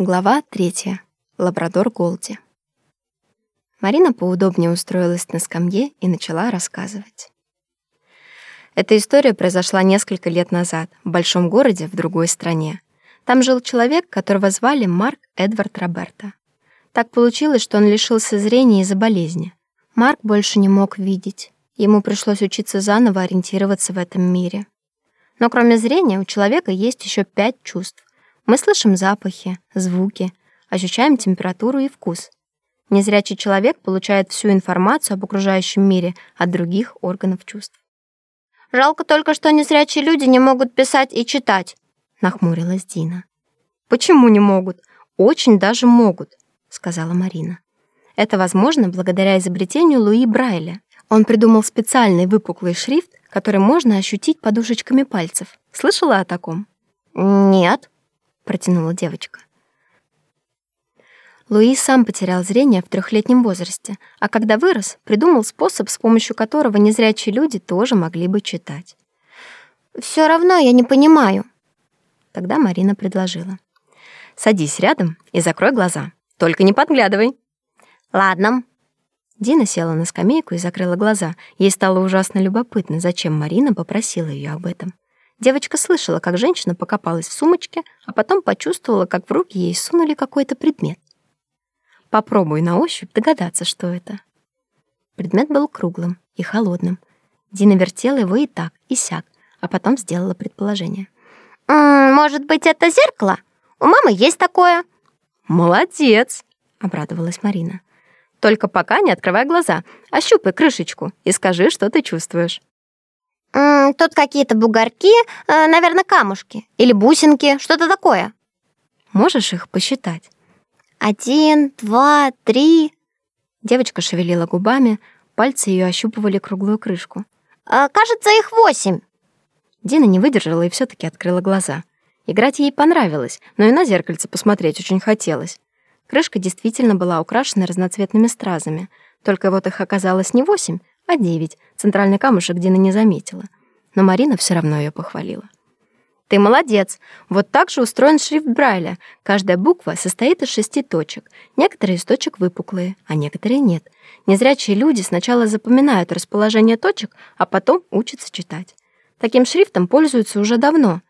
Глава третья. Лабрадор Голди. Марина поудобнее устроилась на скамье и начала рассказывать. Эта история произошла несколько лет назад в большом городе в другой стране. Там жил человек, которого звали Марк Эдвард Роберта. Так получилось, что он лишился зрения из-за болезни. Марк больше не мог видеть. Ему пришлось учиться заново ориентироваться в этом мире. Но кроме зрения у человека есть еще пять чувств мы слышим запахи, звуки, ощущаем температуру и вкус. Незрячий человек получает всю информацию об окружающем мире от других органов чувств. «Жалко только, что незрячие люди не могут писать и читать», — нахмурилась Дина. «Почему не могут? Очень даже могут», — сказала Марина. Это возможно благодаря изобретению Луи Брайля. Он придумал специальный выпуклый шрифт, который можно ощутить подушечками пальцев. Слышала о таком? «Нет», протянула девочка. Луи сам потерял зрение в трехлетнем возрасте, а когда вырос, придумал способ, с помощью которого незрячие люди тоже могли бы читать. Все равно я не понимаю. Тогда Марина предложила. «Садись рядом и закрой глаза. Только не подглядывай». «Ладно». Дина села на скамейку и закрыла глаза. Ей стало ужасно любопытно, зачем Марина попросила ее об этом. Девочка слышала, как женщина покопалась в сумочке, а потом почувствовала, как в руки ей сунули какой-то предмет. Попробуй на ощупь догадаться, что это. Предмет был круглым и холодным. Дина вертела его и так, и сяк, а потом сделала предположение. «М -м, «Может быть, это зеркало? У мамы есть такое». «Молодец!» — обрадовалась Марина. «Только пока не открывай глаза, ощупай крышечку и скажи, что ты чувствуешь». Тут какие-то бугорки, э, наверное, камушки. Или бусинки, что-то такое. Можешь их посчитать? Один, два, три. Девочка шевелила губами, пальцы ее ощупывали круглую крышку. А, кажется, их восемь. Дина не выдержала и все таки открыла глаза. Играть ей понравилось, но и на зеркальце посмотреть очень хотелось. Крышка действительно была украшена разноцветными стразами, только вот их оказалось не восемь, а девять. Центральный камушек Дина не заметила. Но Марина все равно ее похвалила. «Ты молодец! Вот так же устроен шрифт Брайля. Каждая буква состоит из шести точек. Некоторые из точек выпуклые, а некоторые нет. Незрячие люди сначала запоминают расположение точек, а потом учатся читать. Таким шрифтом пользуются уже давно.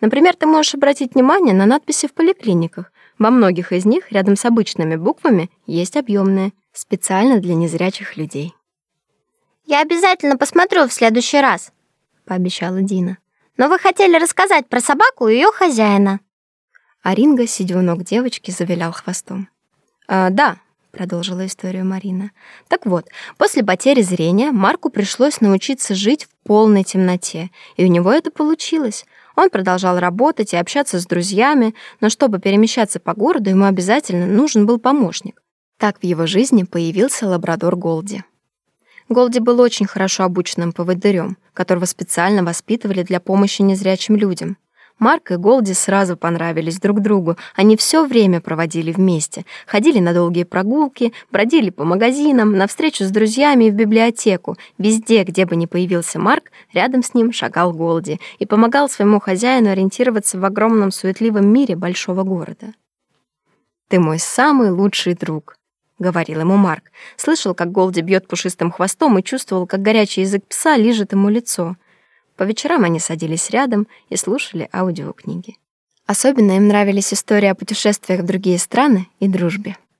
Например, ты можешь обратить внимание на надписи в поликлиниках. Во многих из них рядом с обычными буквами есть объемные, специально для незрячих людей. «Я обязательно посмотрю в следующий раз», — пообещала Дина. «Но вы хотели рассказать про собаку и ее хозяина». А Ринго, сидя у ног девочки, завилял хвостом. «А, «Да», — продолжила историю Марина. «Так вот, после потери зрения Марку пришлось научиться жить в полной темноте, и у него это получилось. Он продолжал работать и общаться с друзьями, но чтобы перемещаться по городу, ему обязательно нужен был помощник. Так в его жизни появился лабрадор Голди. Голди был очень хорошо обученным поводырем, которого специально воспитывали для помощи незрячим людям. Марк и Голди сразу понравились друг другу. Они все время проводили вместе, ходили на долгие прогулки, бродили по магазинам, на встречу с друзьями и в библиотеку. Везде, где бы ни появился Марк, рядом с ним шагал Голди и помогал своему хозяину ориентироваться в огромном суетливом мире большого города. «Ты мой самый лучший друг», — говорил ему Марк. Слышал, как Голди бьет пушистым хвостом и чувствовал, как горячий язык пса лижет ему лицо. По вечерам они садились рядом и слушали аудиокниги. Особенно им нравились истории о путешествиях в другие страны и дружбе.